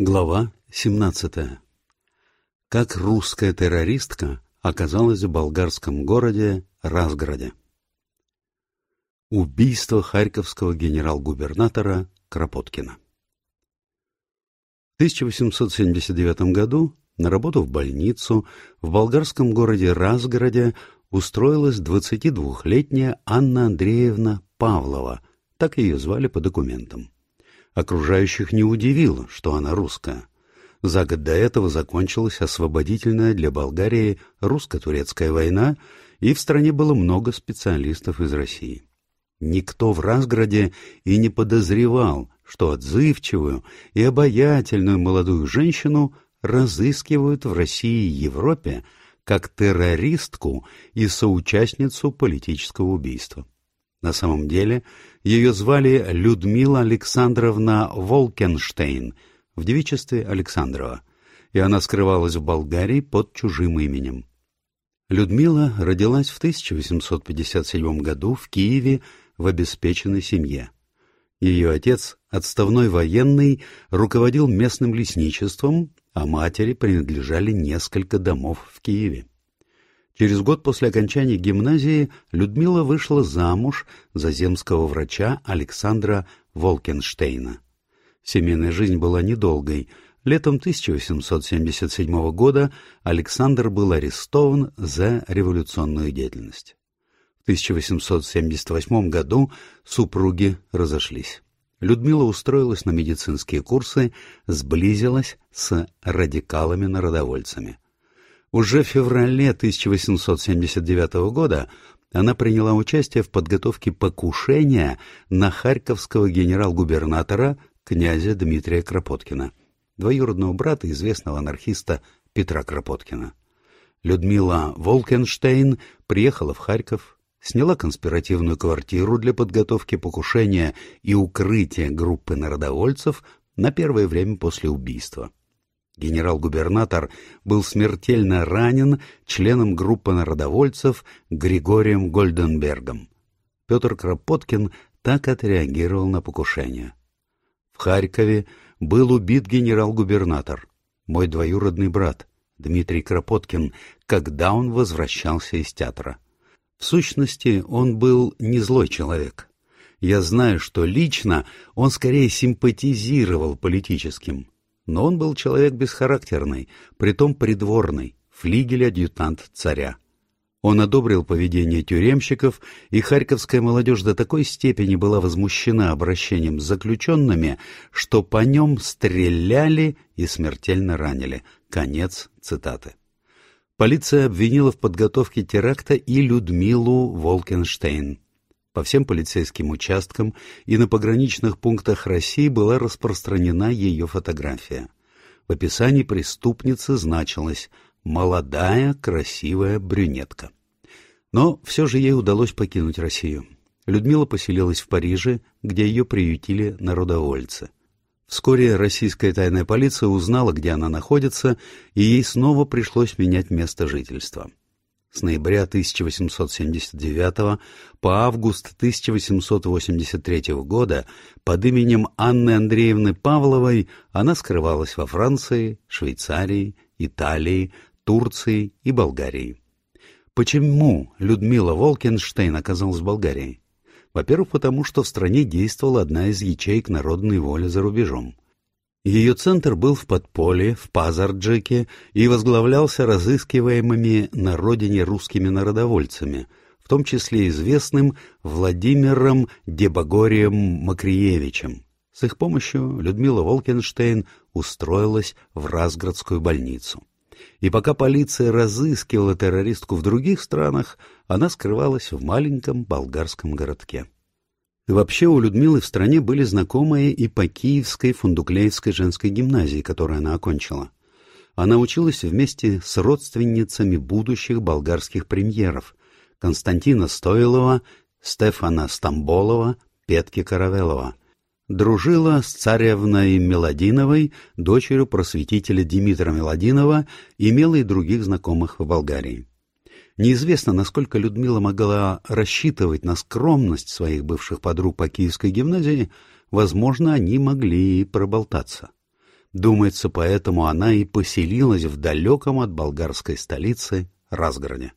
Глава 17. Как русская террористка оказалась в болгарском городе Разграде. Убийство харьковского генерал-губернатора Кропоткина. В 1879 году на работу в больницу в болгарском городе Разграде устроилась 22-летняя Анна Андреевна Павлова, так ее звали по документам. Окружающих не удивило, что она русская. За год до этого закончилась освободительная для Болгарии русско-турецкая война, и в стране было много специалистов из России. Никто в Разграде и не подозревал, что отзывчивую и обаятельную молодую женщину разыскивают в России и Европе как террористку и соучастницу политического убийства. На самом деле ее звали Людмила Александровна Волкенштейн в девичестве Александрова, и она скрывалась в Болгарии под чужим именем. Людмила родилась в 1857 году в Киеве в обеспеченной семье. Ее отец, отставной военный, руководил местным лесничеством, а матери принадлежали несколько домов в Киеве. Через год после окончания гимназии Людмила вышла замуж за земского врача Александра Волкенштейна. Семейная жизнь была недолгой. Летом 1877 года Александр был арестован за революционную деятельность. В 1878 году супруги разошлись. Людмила устроилась на медицинские курсы, сблизилась с радикалами-народовольцами. Уже в феврале 1879 года она приняла участие в подготовке покушения на харьковского генерал-губернатора князя Дмитрия Кропоткина, двоюродного брата известного анархиста Петра Кропоткина. Людмила Волкенштейн приехала в Харьков, сняла конспиративную квартиру для подготовки покушения и укрытия группы народовольцев на первое время после убийства. Генерал-губернатор был смертельно ранен членом группы народовольцев Григорием Гольденбергом. Петр Кропоткин так отреагировал на покушение. В Харькове был убит генерал-губернатор, мой двоюродный брат, Дмитрий Кропоткин, когда он возвращался из театра. В сущности, он был не злой человек. Я знаю, что лично он скорее симпатизировал политическим, но он был человек бесхарактерный, притом придворный, флигель-адъютант царя. Он одобрил поведение тюремщиков, и харьковская молодежь до такой степени была возмущена обращением с заключенными, что по нем стреляли и смертельно ранили. Конец цитаты. Полиция обвинила в подготовке теракта и Людмилу Волкенштейн. По всем полицейским участкам и на пограничных пунктах России была распространена ее фотография. В описании преступницы значилось «молодая, красивая брюнетка». Но все же ей удалось покинуть Россию. Людмила поселилась в Париже, где ее приютили народовольцы. Вскоре российская тайная полиция узнала, где она находится, и ей снова пришлось менять место жительства с ноября 1879 по август 1883 года под именем Анны Андреевны Павловой она скрывалась во Франции, Швейцарии, Италии, Турции и Болгарии. Почему Людмила Волкенштейн оказалась в Болгарии? Во-первых, потому что в стране действовала одна из ячеек народной воли за рубежом. Ее центр был в подполье, в Пазарджике и возглавлялся разыскиваемыми на родине русскими народовольцами, в том числе известным Владимиром Дебагорием Макриевичем. С их помощью Людмила Волкенштейн устроилась в Разградскую больницу. И пока полиция разыскивала террористку в других странах, она скрывалась в маленьком болгарском городке. Вообще у Людмилы в стране были знакомые и по Киевской Фундуклеевской женской гимназии, которую она окончила. Она училась вместе с родственницами будущих болгарских премьеров Константина Стоилова, Стефана Стамболова, Петки Каравелова. Дружила с царевной Меладиновой, дочерью просветителя Димитра Меладинова, имела и других знакомых в Болгарии. Неизвестно, насколько Людмила могла рассчитывать на скромность своих бывших подруг по Киевской гимназии, возможно, они могли и проболтаться. Думается, поэтому она и поселилась в далеком от болгарской столицы Разгороде.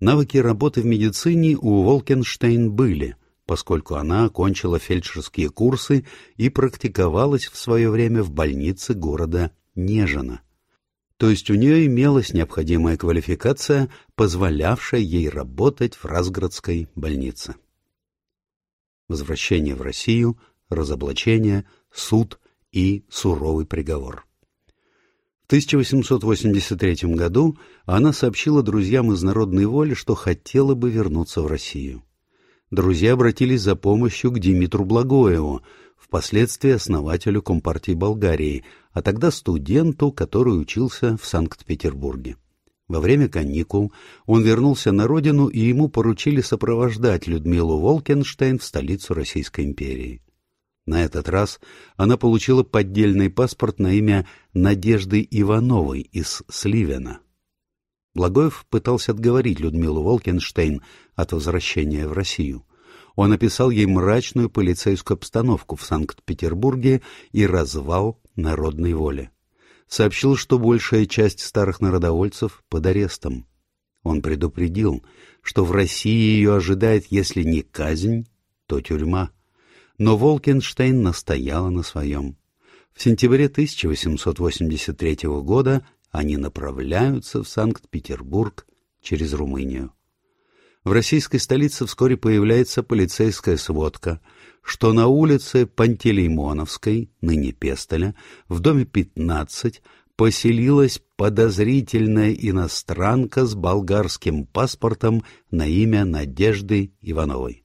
Навыки работы в медицине у Волкенштейн были, поскольку она окончила фельдшерские курсы и практиковалась в свое время в больнице города Нежина. То есть у нее имелась необходимая квалификация, позволявшая ей работать в Разгородской больнице. Возвращение в Россию, разоблачение, суд и суровый приговор. В 1883 году она сообщила друзьям из Народной воли, что хотела бы вернуться в Россию. Друзья обратились за помощью к Димитру Благоеву, впоследствии основателю Компартии Болгарии, а тогда студенту, который учился в Санкт-Петербурге. Во время каникул он вернулся на родину, и ему поручили сопровождать Людмилу Волкенштейн в столицу Российской империи. На этот раз она получила поддельный паспорт на имя Надежды Ивановой из Сливена. Благоев пытался отговорить Людмилу Волкенштейн от возвращения в Россию. Он описал ей мрачную полицейскую обстановку в Санкт-Петербурге и развал народной воли. Сообщил, что большая часть старых народовольцев под арестом. Он предупредил, что в России ее ожидает, если не казнь, то тюрьма но Волкенштейн настояла на своем. В сентябре 1883 года они направляются в Санкт-Петербург через Румынию. В российской столице вскоре появляется полицейская сводка, что на улице Пантелеймоновской, ныне Пестоля, в доме 15, поселилась подозрительная иностранка с болгарским паспортом на имя Надежды Ивановой.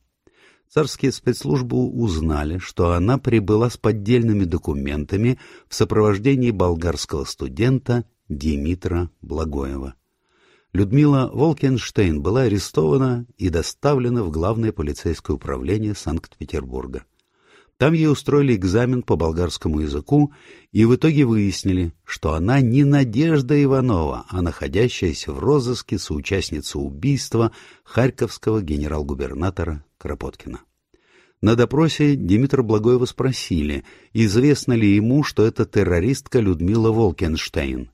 Царские спецслужбы узнали, что она прибыла с поддельными документами в сопровождении болгарского студента Димитра Благоева. Людмила Волкенштейн была арестована и доставлена в главное полицейское управление Санкт-Петербурга. Там ей устроили экзамен по болгарскому языку и в итоге выяснили, что она не Надежда Иванова, а находящаяся в розыске соучастница убийства харьковского генерал-губернатора Кропоткина. На допросе Димитра Благоева спросили, известно ли ему, что это террористка Людмила Волкенштейн.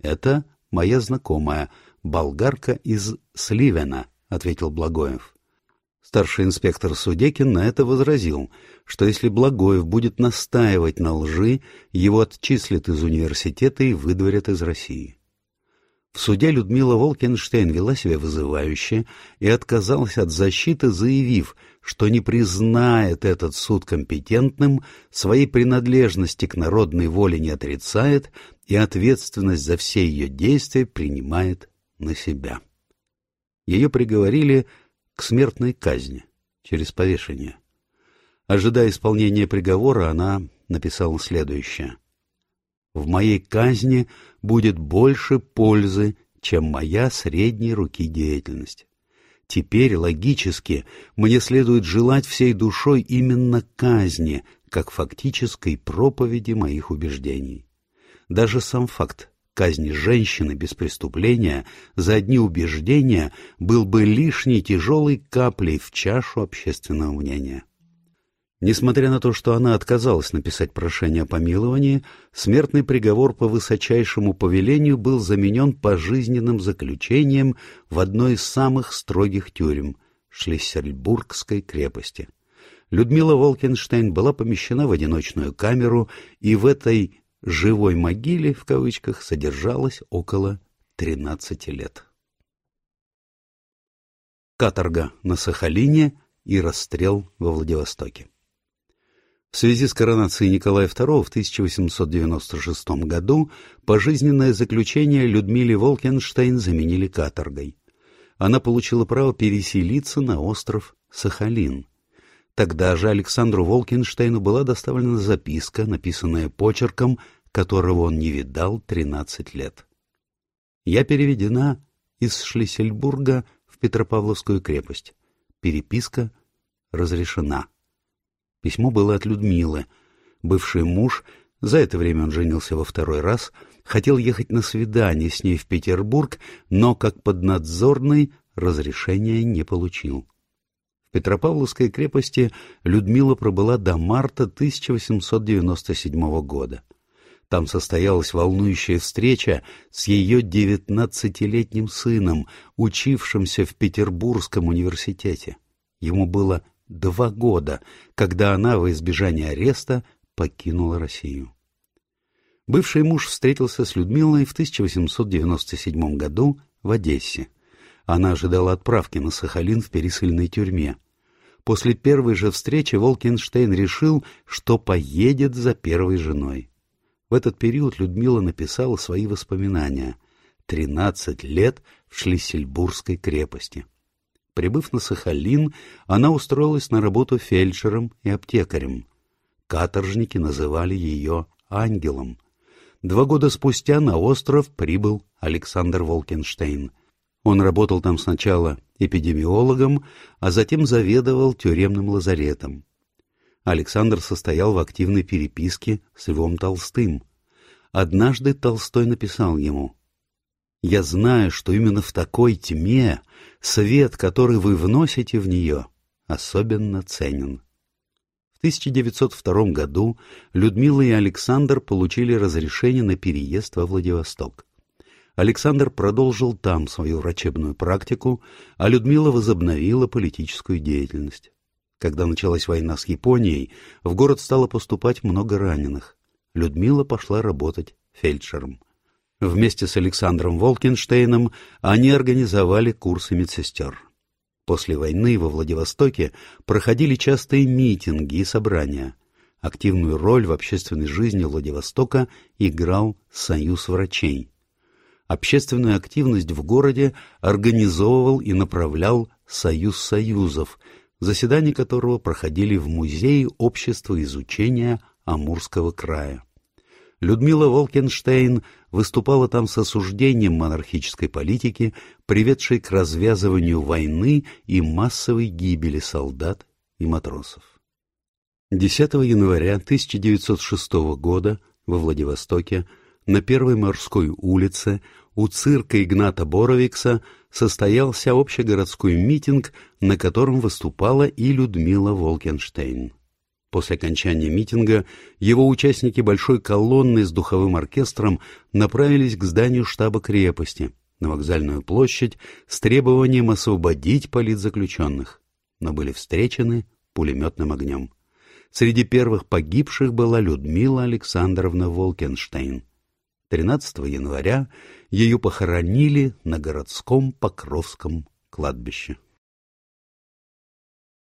«Это моя знакомая, болгарка из Сливена», — ответил Благоев. Старший инспектор Судекин на это возразил, что если Благоев будет настаивать на лжи, его отчислят из университета и выдворят из России. В суде Людмила Волкенштейн вела себя вызывающе и отказалась от защиты, заявив, что не признает этот суд компетентным, своей принадлежности к народной воле не отрицает и ответственность за все ее действия принимает на себя. Ее приговорили к смертной казни через повешение. Ожидая исполнения приговора, она написала следующее. «В моей казни будет больше пользы, чем моя средней руки деятельность. Теперь, логически, мне следует желать всей душой именно казни, как фактической проповеди моих убеждений. Даже сам факт казни женщины без преступления за одни убеждения был бы лишней тяжелой каплей в чашу общественного мнения. Несмотря на то, что она отказалась написать прошение о помиловании, смертный приговор по высочайшему повелению был заменен пожизненным заключением в одной из самых строгих тюрем — Шлиссельбургской крепости. Людмила Волкенштейн была помещена в одиночную камеру, и в этой живой могиле, в кавычках, содержалось около 13 лет. Каторга на Сахалине и расстрел во Владивостоке. В связи с коронацией Николая II в 1896 году пожизненное заключение Людмиле Волкенштейн заменили каторгой. Она получила право переселиться на остров Сахалин. Тогда же Александру Волкенштейну была доставлена записка, написанная почерком, которого он не видал 13 лет. Я переведена из Шлиссельбурга в Петропавловскую крепость. Переписка разрешена. Письмо было от Людмилы. Бывший муж, за это время он женился во второй раз, хотел ехать на свидание с ней в Петербург, но как поднадзорный разрешения не получил. Петропавловской крепости Людмила пробыла до марта 1897 года. Там состоялась волнующая встреча с ее девятнадцатилетним сыном, учившимся в Петербургском университете. Ему было два года, когда она во избежание ареста покинула Россию. Бывший муж встретился с Людмилой в 1897 году в Одессе. Она ожидала отправки на Сахалин в пересыльной тюрьме. После первой же встречи Волкенштейн решил, что поедет за первой женой. В этот период Людмила написала свои воспоминания. «Тринадцать лет в Шлиссельбургской крепости». Прибыв на Сахалин, она устроилась на работу фельдшером и аптекарем. Каторжники называли ее «ангелом». Два года спустя на остров прибыл Александр Волкенштейн. Он работал там сначала эпидемиологом, а затем заведовал тюремным лазаретом. Александр состоял в активной переписке с Львом Толстым. Однажды Толстой написал ему «Я знаю, что именно в такой тьме свет, который вы вносите в нее, особенно ценен». В 1902 году Людмила и Александр получили разрешение на переезд во Владивосток. Александр продолжил там свою врачебную практику, а Людмила возобновила политическую деятельность. Когда началась война с Японией, в город стало поступать много раненых. Людмила пошла работать фельдшером. Вместе с Александром Волкенштейном они организовали курсы медсестер. После войны во Владивостоке проходили частые митинги и собрания. Активную роль в общественной жизни Владивостока играл Союз врачей. Общественную активность в городе организовывал и направлял Союз союзов, заседания которого проходили в Музее общества изучения Амурского края. Людмила Волкенштейн выступала там с осуждением монархической политики, приведшей к развязыванию войны и массовой гибели солдат и матросов. 10 января 1906 года во Владивостоке на Первой морской улице у цирка Игната Боровикса состоялся общегородской митинг, на котором выступала и Людмила Волкенштейн. После окончания митинга его участники большой колонны с духовым оркестром направились к зданию штаба крепости, на вокзальную площадь, с требованием освободить политзаключенных, но были встречены пулеметным огнем. Среди первых погибших была Людмила Александровна Волкенштейн. 13 января ее похоронили на городском Покровском кладбище.